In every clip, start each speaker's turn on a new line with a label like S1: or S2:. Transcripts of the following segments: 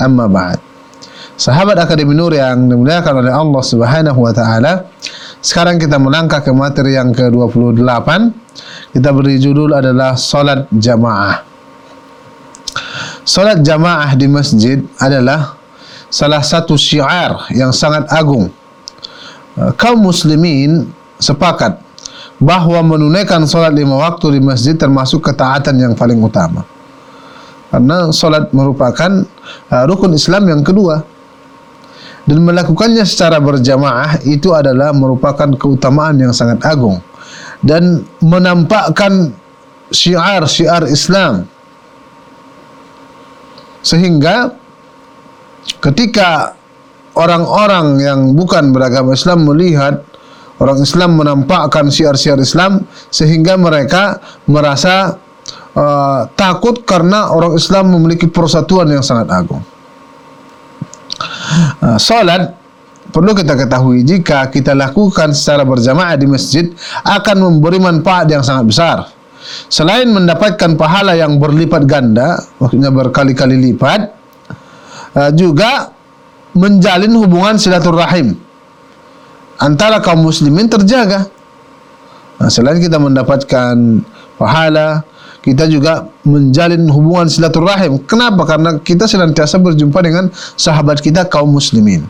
S1: amma ba'd. Sahabat Akademi Nur yang dimuliakan oleh Allah Subhanahu wa taala, sekarang kita melangkah ke materi yang ke-28. Kita beri judul adalah salat jamaah. Salat jamaah di masjid adalah salah satu syiar yang sangat agung. Kaum muslimin sepakat bahawa menunaikan salat lima waktu di masjid termasuk ketaatan yang paling utama karena solat merupakan uh, rukun Islam yang kedua. Dan melakukannya secara berjamaah itu adalah merupakan keutamaan yang sangat agung. Dan menampakkan syiar-syiar Islam. Sehingga ketika orang-orang yang bukan beragama Islam melihat orang Islam menampakkan syiar-syiar Islam sehingga mereka merasa uh, takut karena orang Islam memiliki persatuan yang sangat agung. Uh, salat perlu kita ketahui jika kita lakukan secara berjamaah di masjid akan memberi manfaat yang sangat besar. Selain mendapatkan pahala yang berlipat ganda, maksudnya berkali-kali lipat, uh, juga menjalin hubungan silaturahim antara kaum muslimin terjaga. Nah, selain kita mendapatkan pahala, kita juga menjalin hubungan silaturahim. Kenapa? Karena kita senantiasa berjumpa dengan sahabat kita kaum muslimin.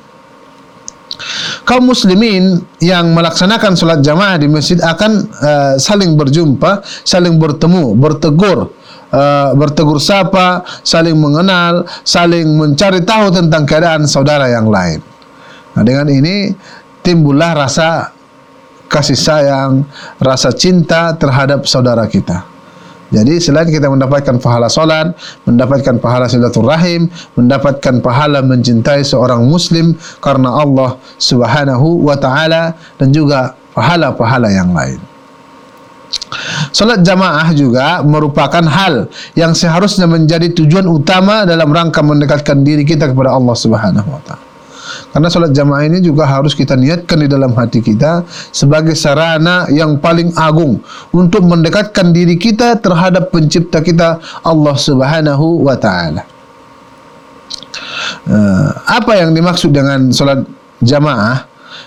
S1: Kaum muslimin yang melaksanakan sholat jamaah di masjid akan uh, saling berjumpa, saling bertemu, bertegur, uh, bertegur sapa, saling mengenal, saling mencari tahu tentang keadaan saudara yang lain. Nah, dengan ini timbullah rasa kasih sayang, rasa cinta terhadap saudara kita. Jadi selain kita mendapatkan pahala solat, mendapatkan pahala silaturahim, mendapatkan pahala mencintai seorang muslim karena Allah Subhanahu wa taala dan juga pahala-pahala yang lain. Salat jamaah juga merupakan hal yang seharusnya menjadi tujuan utama dalam rangka mendekatkan diri kita kepada Allah Subhanahu wa taala. Karena solat jamaah ini juga harus kita niatkan di dalam hati kita sebagai sarana yang paling agung untuk mendekatkan diri kita terhadap pencipta kita Allah Subhanahu wa taala. Uh, apa yang dimaksud dengan solat jamaah?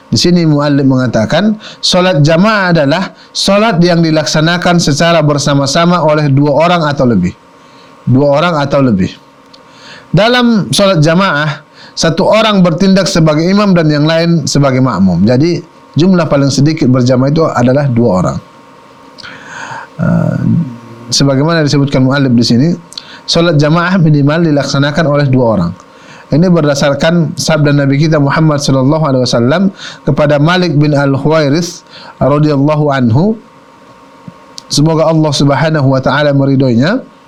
S1: Di sini muallim mengatakan solat jamaah adalah solat yang dilaksanakan secara bersama-sama oleh dua orang atau lebih. Dua orang atau lebih. Dalam solat jamaah satu orang bertindak sebagai imam dan yang lain sebagai makmum. Jadi jumlah paling sedikit berjamaah itu adalah dua orang. Uh, sebagaimana disebutkan muallif di sini, solat jamaah minimal dilaksanakan oleh dua orang. Ini berdasarkan sabda Nabi kita Muhammad sallallahu alaihi wasallam kepada Malik bin Al-Huwairis radhiyallahu anhu. Semoga Allah Subhanahu wa taala meridhoinya.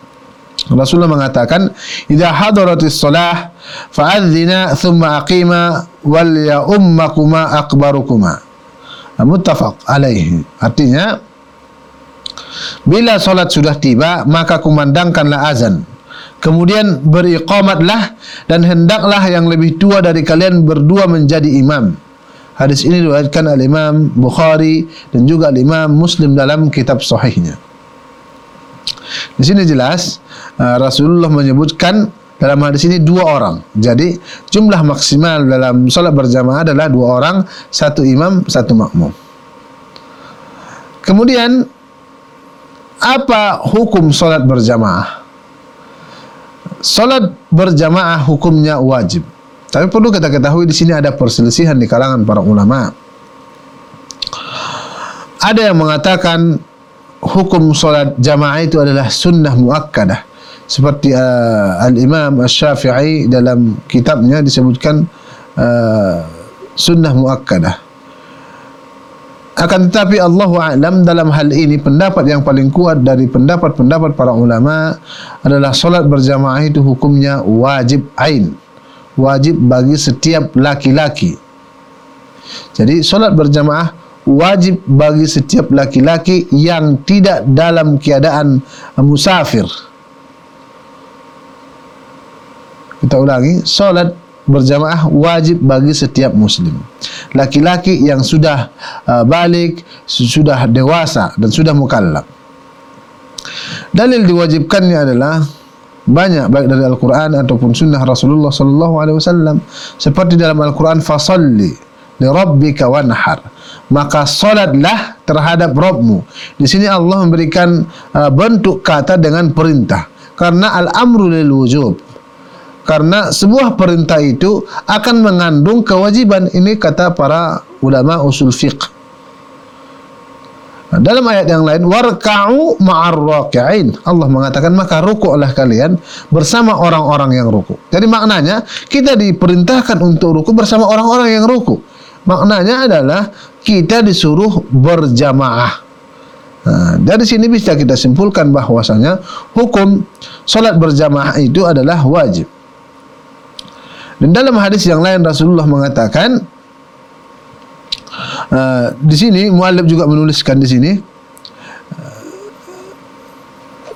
S1: Rasulullah mengatakan, "Idza hadaratis shalah fa'adzina thumma aqima wal ya ummakuma akbarukuma." Muttafaq alaihi. Artinya bila salat sudah tiba, maka kumandangkanlah azan. Kemudian beriqamatlah dan hendaklah yang lebih tua dari kalian berdua menjadi imam. Hadis ini diriwayatkan oleh Imam Bukhari dan juga Imam Muslim dalam kitab sahihnya. Di sini jelas uh, Rasulullah menyebutkan dalam hadis ini dua orang. Jadi jumlah maksimal dalam solat berjamaah adalah dua orang, satu imam, satu makmum. Kemudian apa hukum solat berjamaah? Solat berjamaah hukumnya wajib. Tapi perlu kita ketahui di sini ada perselisihan di kalangan para ulama. Ada yang mengatakan hukum solat jamaah itu adalah sunnah muakkadah. Seperti uh, al-Imam Asy-Syafi'i dalam kitabnya disebutkan uh, sunnah muakkadah. Akan tetapi Allah a'lam dalam hal ini pendapat yang paling kuat dari pendapat-pendapat para ulama adalah solat berjamaah itu hukumnya wajib ain. Wajib bagi setiap laki-laki. Jadi solat berjamaah wajib bagi setiap laki-laki yang tidak dalam keadaan musafir. Kita ulangi, solat berjamaah wajib bagi setiap muslim. Laki-laki yang sudah uh, balik, sudah dewasa dan sudah mukallaf. Dalil diwajibkannya adalah banyak baik dari Al-Quran ataupun sunnah Rasulullah sallallahu alaihi wasallam seperti dalam Al-Quran fasalli li rabbika wanhar maka salatlah terhadap Rabbmu di sini Allah memberikan uh, bentuk kata dengan perintah. Karena al-amru lil wujub karena sebuah perintah itu akan mengandung kewajiban. Ini kata para ulama usul fiqh. Dalam ayat yang lain warka'u ma'ar raki'in. Allah mengatakan maka rukuklah kalian bersama orang-orang yang ruku. Jadi maknanya kita diperintahkan untuk ruku bersama orang-orang yang ruku. Maknanya adalah kita disuruh berjamaah. Nah, dari sini bisa kita simpulkan bahwasanya hukum solat berjamaah itu adalah wajib. Dan dalam hadis yang lain Rasulullah mengatakan Uh, di sini muallif juga menuliskan di sini uh,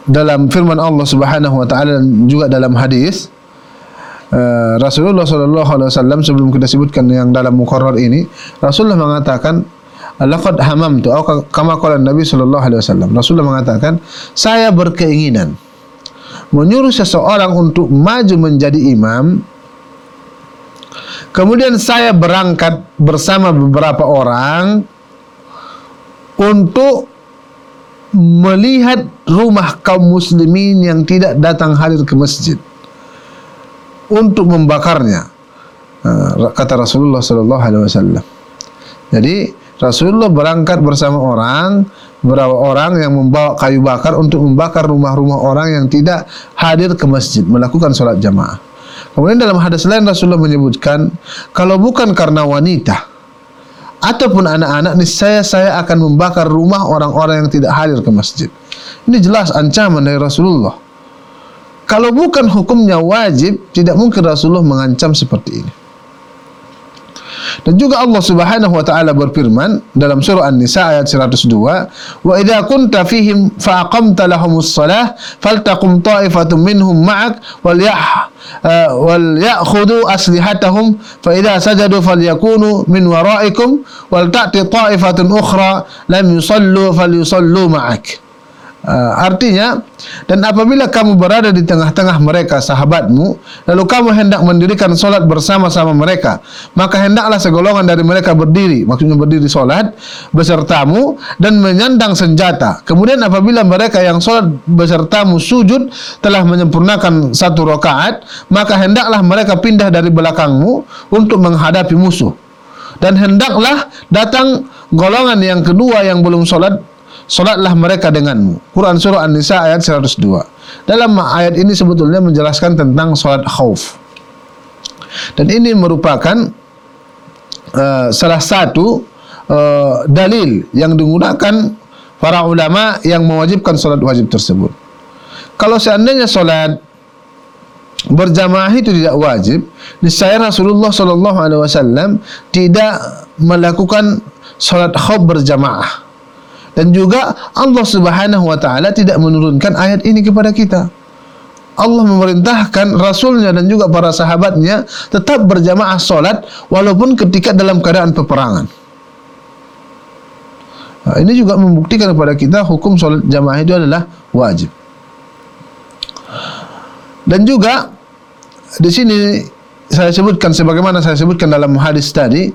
S1: dalam firman Allah Subhanahu wa taala juga dalam hadis uh, Rasulullah sallallahu alaihi wasallam sebelum kita sebutkan yang dalam muqarrar ini Rasulullah mengatakan laqad hamamtu. Atau kama qala Nabi sallallahu alaihi wasallam. Rasulullah mengatakan saya berkeinginan menyuruh seseorang untuk maju menjadi imam Kemudian saya berangkat bersama beberapa orang untuk melihat rumah kaum muslimin yang tidak datang hadir ke masjid untuk membakarnya uh, kata Rasulullah sallallahu alaihi wasallam. Jadi Rasulullah berangkat bersama orang beberapa orang yang membawa kayu bakar untuk membakar rumah-rumah orang yang tidak hadir ke masjid melakukan sholat jamaah. Kemudian dalam hadis lain Rasulullah menyebutkan kalau bukan karena wanita ataupun anak-anak niscaya saya akan membakar rumah orang-orang yang tidak hadir ke masjid. Ini jelas ancaman dari Rasulullah. Kalau bukan hukumnya wajib, tidak mungkin Rasulullah mengancam seperti ini. Dan juga Allah Subhanahu wa taala berfirman dalam surah An-Nisa ayat 102, "Wa idza kunta fihim fa aqamta lahumus shalah faltaqum ta'ifatun minhum ma'ak wal yah uh, wal ya'khudhu aslihatahum fa idza sajadu falyakunu min wara'ikum wal ta'ti ta'ifatun ukhra lam yusallu falyusallu ma'ak." Uh, artinya dan apabila kamu berada di tengah-tengah mereka sahabatmu lalu kamu hendak mendirikan solat bersama-sama mereka maka hendaklah segolongan dari mereka berdiri maksudnya berdiri solat besertamu dan menyandang senjata. Kemudian apabila mereka yang solat besertamu sujud telah menyempurnakan satu rakaat maka hendaklah mereka pindah dari belakangmu untuk menghadapi musuh. Dan hendaklah datang golongan yang kedua yang belum solat Solatlah mereka denganmu. Quran Surah An-Nisa ayat 102. Dalam ayat ini sebetulnya menjelaskan tentang solat khauf. Dan ini merupakan uh, salah satu uh, dalil yang digunakan para ulama yang mewajibkan solat wajib tersebut. Kalau seandainya solat berjamaah itu tidak wajib, niscaya Rasulullah sallallahu alaihi wasallam tidak melakukan solat khauf berjamaah dan juga Allah Subhanahu wa taala tidak menurunkan ayat ini kepada kita. Allah memerintahkan rasulnya dan juga para sahabatnya tetap berjamaah solat walaupun ketika dalam keadaan peperangan. Nah, ini juga membuktikan kepada kita hukum solat jamaah itu adalah wajib. Dan juga di sini saya sebutkan sebagaimana saya sebutkan dalam hadis tadi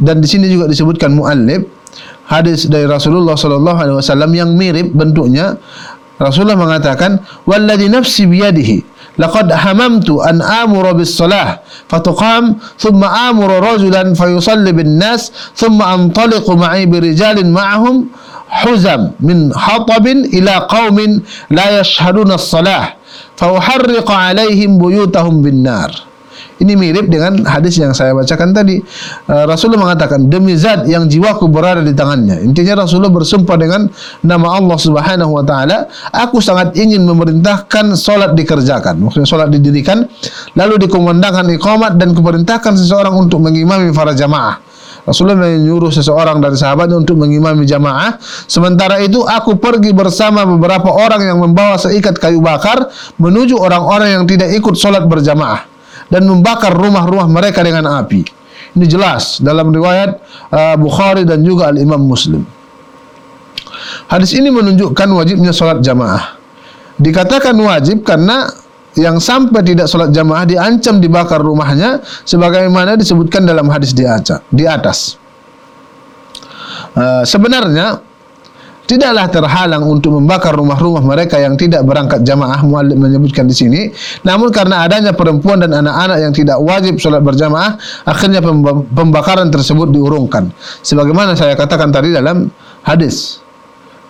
S1: dan di sini juga disebutkan muallif hadis dari Rasulullah sallallahu alaihi wasallam yang mirip bentuknya Rasulullah mengatakan walladzi nafsi biyadihi laqad hamamtu an amura bis salah fatuqam thumma amura rajulan fayusalli bin nas thumma antaliqu ma'i bi rijalin ma'ahum huzam min hatabin ila qaumin la yashhaduna as-salah fa uharriqa alaihim buyutahum bin nar Ini mirip dengan hadis yang saya bacakan tadi. Uh, Rasulullah mengatakan demi zat yang jiwaku berada di tangannya. Intinya Rasulullah bersumpah dengan nama Allah Subhanahu wa taala, aku sangat ingin memerintahkan solat dikerjakan. Maksudnya solat didirikan lalu dikumandangkan iqamat dan kuperintahkan seseorang untuk mengimami para jamaah. Rasulullah menyuruh seseorang dari sahabatnya untuk mengimami jamaah. Sementara itu aku pergi bersama beberapa orang yang membawa seikat kayu bakar menuju orang-orang yang tidak ikut solat berjamaah dan membakar rumah-rumah mereka dengan api. Ini jelas dalam riwayat uh, Bukhari dan juga Al Imam Muslim. Hadis ini menunjukkan wajibnya solat jamaah. Dikatakan wajib karena yang sampai tidak solat jamaah diancam dibakar rumahnya sebagaimana disebutkan dalam hadis di atas. Uh, sebenarnya tidaklah terhalang untuk membakar rumah-rumah mereka yang tidak berangkat jamaah muallim menyebutkan di sini. Namun karena adanya perempuan dan anak-anak yang tidak wajib solat berjamaah akhirnya pembakaran tersebut diurungkan. Sebagaimana saya katakan tadi dalam hadis.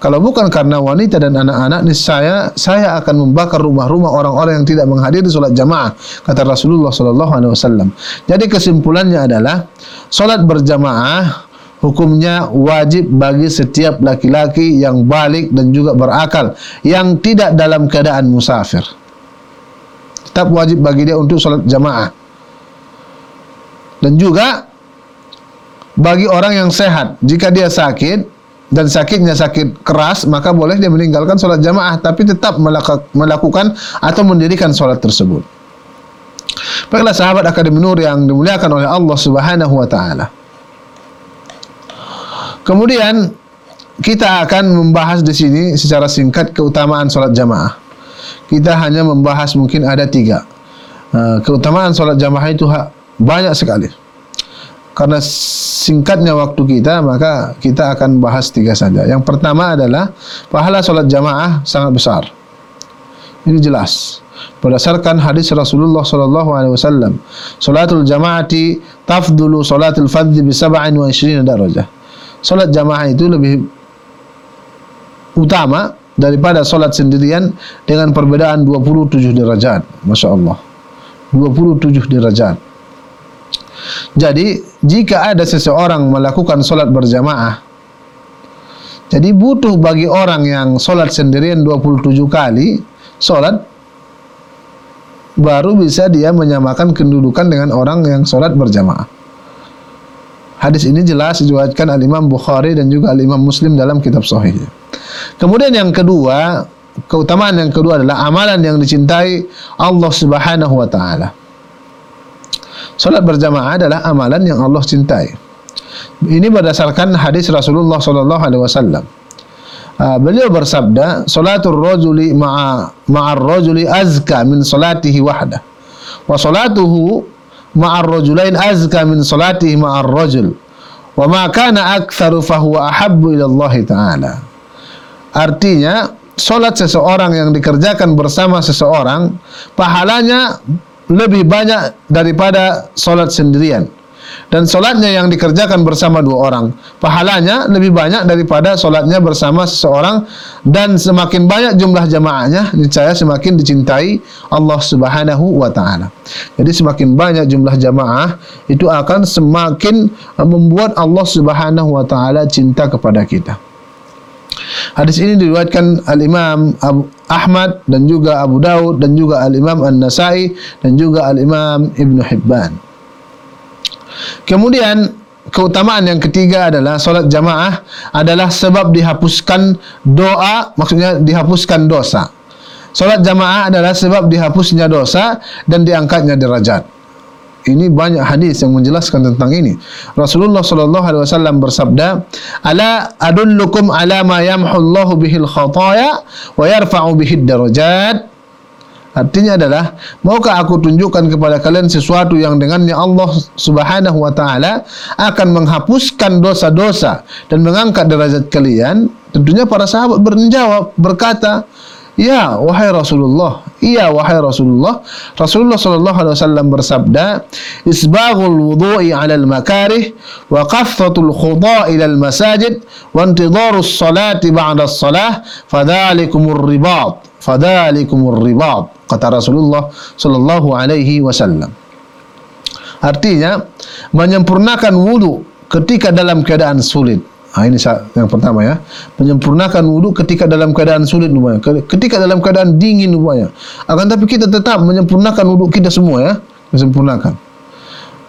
S1: Kalau bukan karena wanita dan anak-anak, niscaya saya akan membakar rumah-rumah orang-orang yang tidak menghadiri solat jamaah, kata Rasulullah Sallallahu Alaihi Wasallam. Jadi kesimpulannya adalah solat berjamaah hukumnya wajib bagi setiap laki-laki yang balik dan juga berakal yang tidak dalam keadaan musafir. Tetap wajib bagi dia untuk solat jamaah. Dan juga bagi orang yang sehat, jika dia sakit, dan sakitnya sakit keras maka boleh dia meninggalkan solat jamaah tapi tetap melakukan atau mendirikan solat tersebut. Baiklah sahabat Akademi Nur yang dimuliakan oleh Allah Subhanahu wa taala. Kemudian kita akan membahas di sini secara singkat keutamaan solat jamaah. Kita hanya membahas mungkin ada tiga. Uh, keutamaan solat jamaah itu banyak sekali karena singkatnya waktu kita maka kita akan bahas tiga saja. Yang pertama adalah pahala solat jamaah sangat besar. Ini jelas berdasarkan hadis Rasulullah sallallahu alaihi wasallam. Salatul jamaati tafdulu salatul fardhi bi 27 darajah. Salat jamaah itu lebih utama daripada salat sendirian dengan perbedaan 27 derajat. Masya-Allah. 27 derajat. Jadi jika ada seseorang melakukan solat berjamaah jadi butuh bagi orang yang solat sendirian 27 kali solat baru bisa dia menyamakan kedudukan dengan orang yang solat berjamaah hadis ini jelas dijuatkan al-imam Bukhari dan juga al-imam Muslim dalam kitab sahih kemudian yang kedua keutamaan yang kedua adalah amalan yang dicintai Allah subhanahu wa ta'ala Salat berjamaah adalah amalan yang Allah cintai. Ini berdasarkan hadis Rasulullah sallallahu alaihi wasallam. Ah, beliau bersabda, "Salatul rajuli ma'a ma'ar rajuli azka min salatihi wahda. Wa salatuhu ma'ar rajulain azka min salatihi ma'ar rajul. Wa ma kana aktsaru fa huwa ahabbu ila Allah Ta'ala." Artinya, salat seseorang yang dikerjakan bersama seseorang pahalanya lebih banyak daripada solat sendirian dan solatnya yang dikerjakan bersama dua orang pahalanya lebih banyak daripada solatnya bersama seseorang dan semakin banyak jumlah jamaahnya niscaya semakin dicintai Allah Subhanahu wa taala. Jadi semakin banyak jumlah jamaah itu akan semakin membuat Allah Subhanahu wa taala cinta kepada kita. Hadis ini diriwayatkan Al-Imam Ahmad dan juga Abu Daud dan juga Al-Imam An-Nasai dan juga Al-Imam Ibn Hibban. Kemudian keutamaan yang ketiga adalah solat jamaah adalah sebab dihapuskan doa, maksudnya dihapuskan dosa. Solat jamaah adalah sebab dihapusnya dosa dan diangkatnya derajat. Ini banyak hadis yang menjelaskan tentang ini. Rasulullah sallallahu alaihi wasallam bersabda, "Ala adullukum ala ma yamhu Allahu bihil khataya wa yarfa'u bihid darajat?" Artinya adalah, maukah aku tunjukkan kepada kalian sesuatu yang dengannya Allah Subhanahu wa taala akan menghapuskan dosa-dosa dan mengangkat derajat kalian? Tentunya para sahabat berjawab berkata, Ya wahai Rasulullah, iya wahai Rasulullah. Rasulullah sallallahu alaihi wasallam bersabda, "Isbaghul wudu'i 'ala al-makarih wa qaffatul khuda'i ila al-masajid wa intidharus salati ba'da as-salah, fadhalikumur ribat." Fadhalikumur ribat. Kata Rasulullah sallallahu alaihi wasallam. Artinya menyempurnakan wudu ketika dalam keadaan sulit. Ha, ini yang pertama ya. Menyempurnakan wudu ketika dalam keadaan sulit rupanya. Ketika dalam keadaan dingin rupanya. Akan tapi kita tetap menyempurnakan wudu kita semua ya. Menyempurnakan.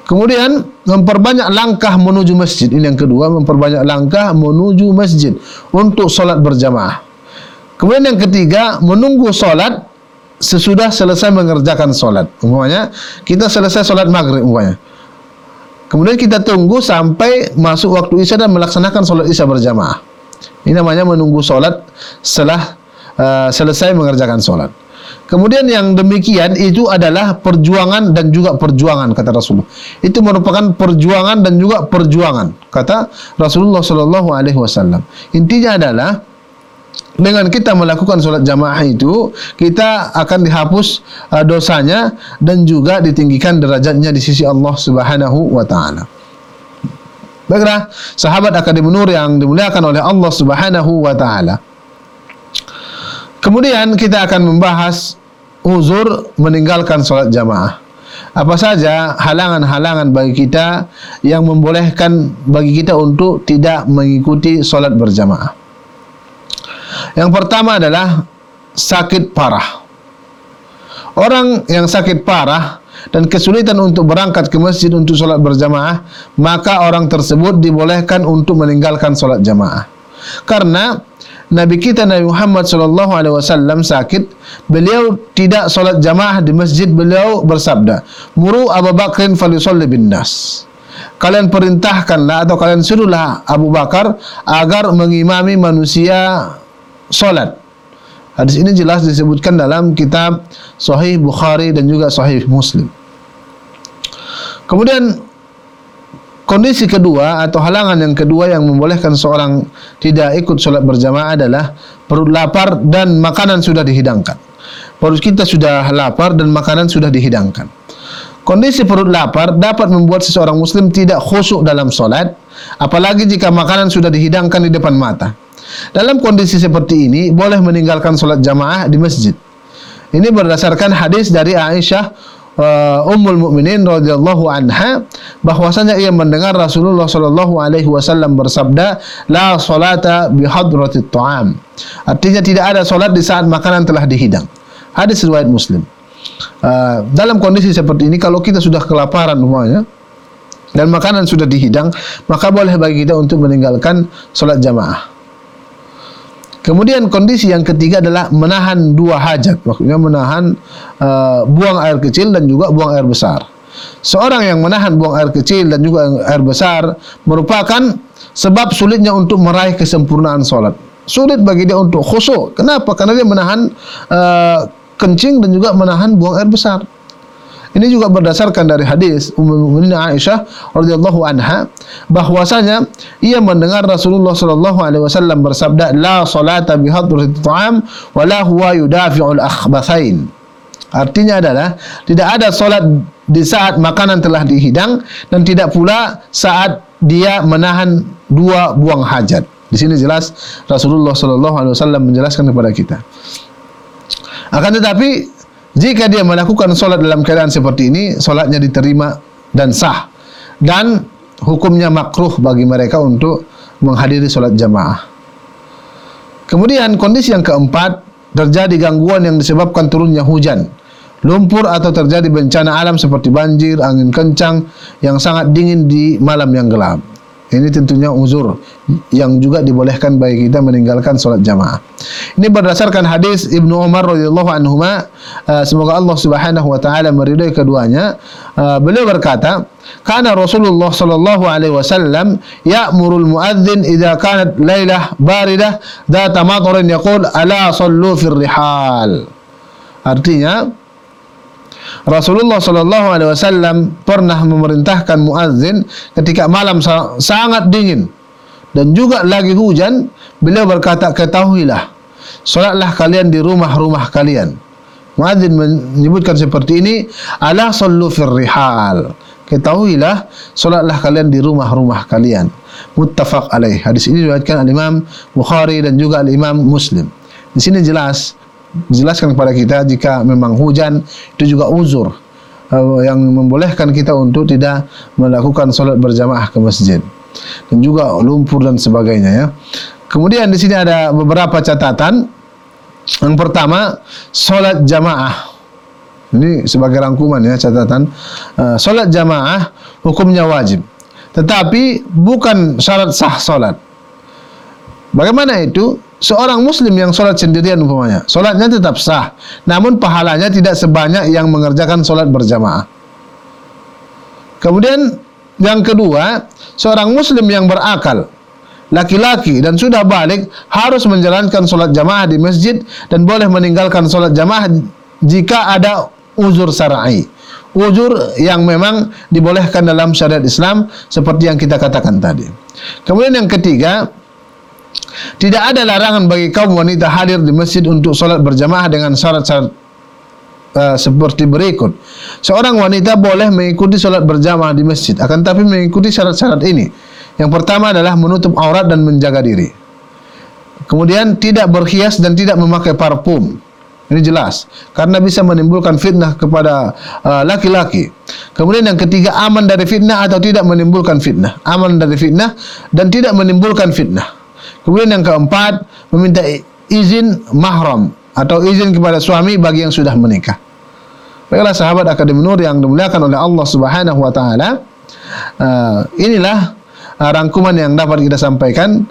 S1: Kemudian memperbanyak langkah menuju masjid. Ini yang kedua, memperbanyak langkah menuju masjid untuk solat berjamaah. Kemudian yang ketiga, menunggu solat sesudah selesai mengerjakan solat. Umpamanya kita selesai solat maghrib umpamanya. Kemudian kita tunggu sampai masuk waktu isya dan melaksanakan solat isya berjamaah. Ini namanya menunggu solat setelah uh, selesai mengerjakan solat. Kemudian yang demikian itu adalah perjuangan dan juga perjuangan kata Rasulullah. Itu merupakan perjuangan dan juga perjuangan kata Rasulullah Sallallahu Alaihi Wasallam. Intinya adalah dengan kita melakukan solat jamaah itu kita akan dihapus uh, dosanya dan juga ditinggikan derajatnya di sisi Allah Subhanahu wa taala. Baiklah, sahabat Akademi Nur yang dimuliakan oleh Allah Subhanahu wa taala. Kemudian kita akan membahas uzur meninggalkan solat jamaah. Apa saja halangan-halangan bagi kita yang membolehkan bagi kita untuk tidak mengikuti solat berjamaah. Yang pertama adalah sakit parah. Orang yang sakit parah dan kesulitan untuk berangkat ke masjid untuk solat berjamaah, maka orang tersebut dibolehkan untuk meninggalkan solat jamaah. Karena Nabi kita Nabi Muhammad sallallahu alaihi wasallam sakit, beliau tidak solat jamaah di masjid, beliau bersabda, "Muru Abu Bakrin falyusalli bin nas." Kalian perintahkanlah atau kalian suruhlah Abu Bakar agar mengimami manusia solat. Hadis ini jelas disebutkan dalam kitab Sahih Bukhari dan juga Sahih Muslim. Kemudian kondisi kedua atau halangan yang kedua yang membolehkan seorang tidak ikut solat berjamaah adalah perut lapar dan makanan sudah dihidangkan. Perut kita sudah lapar dan makanan sudah dihidangkan. Kondisi perut lapar dapat membuat seseorang muslim tidak khusyuk dalam solat, apalagi jika makanan sudah dihidangkan di depan mata. Dalam kondisi seperti ini boleh meninggalkan solat jamaah di masjid. Ini berdasarkan hadis dari Aisyah uh, Ummul Mukminin radhiyallahu anha bahwasanya ia mendengar Rasulullah sallallahu alaihi wasallam bersabda la salata bi hadratit ta'am. Artinya tidak ada solat di saat makanan telah dihidang. Hadis riwayat Muslim. Uh, dalam kondisi seperti ini kalau kita sudah kelaparan semuanya dan makanan sudah dihidang maka boleh bagi kita untuk meninggalkan solat jamaah. Kemudian kondisi yang ketiga adalah menahan dua hajat, maksudnya menahan uh, buang air kecil dan juga buang air besar. Seorang yang menahan buang air kecil dan juga air besar merupakan sebab sulitnya untuk meraih kesempurnaan solat. Sulit bagi dia untuk khusyuk. Kenapa? Karena dia menahan uh, kencing dan juga menahan buang air besar. Ini juga berdasarkan dari hadis Mukminin Aisyah radhiyallahu anha bahwasanya ia mendengar Rasulullah sallallahu alaihi wasallam bersabda la salata bi hadratit ta'am wa la huwa yudafi'ul akhbathain. Artinya adalah tidak ada solat di saat makanan telah dihidang dan tidak pula saat dia menahan dua buang hajat. Di sini jelas Rasulullah sallallahu alaihi wasallam menjelaskan kepada kita. Akan tetapi jika dia melakukan solat dalam keadaan seperti ini, solatnya diterima dan sah. Dan hukumnya makruh bagi mereka untuk menghadiri solat jamaah. Kemudian kondisi yang keempat, terjadi gangguan yang disebabkan turunnya hujan. Lumpur atau terjadi bencana alam seperti banjir, angin kencang yang sangat dingin di malam yang gelap. Ini tentunya uzur yang juga dibolehkan bagi kita meninggalkan solat jamaah. Ini berdasarkan hadis Ibnu Umar radhiyallahu anhu uh, semoga Allah Subhanahu wa taala meridai keduanya. Uh, beliau berkata, "Kana Rasulullah sallallahu alaihi wasallam ya'muru al-muadzin idza kanat lailah baridah dhat matarin yaqul ala sallu fi rihal." Artinya, Rasulullah sallallahu alaihi wasallam pernah memerintahkan muazzin ketika malam sangat dingin dan juga lagi hujan, beliau berkata, "Ketahuilah, salatlah kalian di rumah-rumah kalian." Muazzin menyebutkan seperti ini, "Ala sallu fir rihal." Ketahuilah, salatlah kalian di rumah-rumah kalian. Muttafaq alaih. Hadis ini diriwayatkan oleh Imam Bukhari dan juga Imam Muslim. Di sini jelas dijelaskan kepada kita jika memang hujan itu juga uzur uh, yang membolehkan kita untuk tidak melakukan solat berjamaah ke masjid dan juga lumpur dan sebagainya ya. Kemudian di sini ada beberapa catatan. Yang pertama, solat jamaah. Ini sebagai rangkuman ya catatan. Uh, solat jamaah hukumnya wajib. Tetapi bukan syarat sah solat. Bagaimana itu? Seorang muslim yang solat sendirian umpamanya. Solatnya tetap sah. Namun pahalanya tidak sebanyak yang mengerjakan solat berjamaah. Kemudian yang kedua, seorang muslim yang berakal laki-laki dan sudah balik harus menjalankan solat jamaah di masjid dan boleh meninggalkan solat jamaah jika ada uzur syar'i. Uzur yang memang dibolehkan dalam syariat Islam seperti yang kita katakan tadi. Kemudian yang ketiga, tidak ada larangan bagi kaum wanita hadir di masjid untuk solat berjamaah dengan syarat-syarat uh, seperti berikut. Seorang wanita boleh mengikuti solat berjamaah di masjid, akan tapi mengikuti syarat-syarat ini. Yang pertama adalah menutup aurat dan menjaga diri. Kemudian tidak berhias dan tidak memakai parfum. Ini jelas karena bisa menimbulkan fitnah kepada uh, laki-laki. Uh, Kemudian yang ketiga aman dari fitnah atau tidak menimbulkan fitnah. Aman dari fitnah dan tidak menimbulkan fitnah. Kemudian yang keempat, meminta izin mahram atau izin kepada suami bagi yang sudah menikah. Baiklah sahabat Akademi Nur yang dimuliakan oleh Allah Subhanahu wa taala. Uh, inilah uh, rangkuman yang dapat kita sampaikan.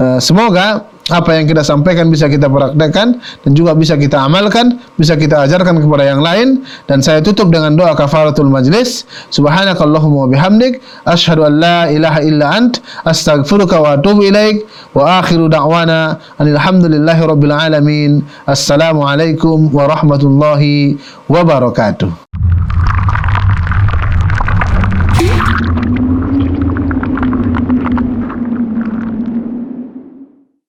S1: Uh, semoga apa yang kita sampaikan bisa kita praktekkan dan juga bisa kita amalkan, bisa kita ajarkan kepada yang lain dan saya tutup dengan doa kafaratul majlis. Subhanakallahumma wa bihamdik asyhadu an la ilaha illa ant astaghfiruka wa atubu ilaik wa akhiru da'wana alhamdulillahi rabbil alamin. Assalamualaikum warahmatullahi wabarakatuh.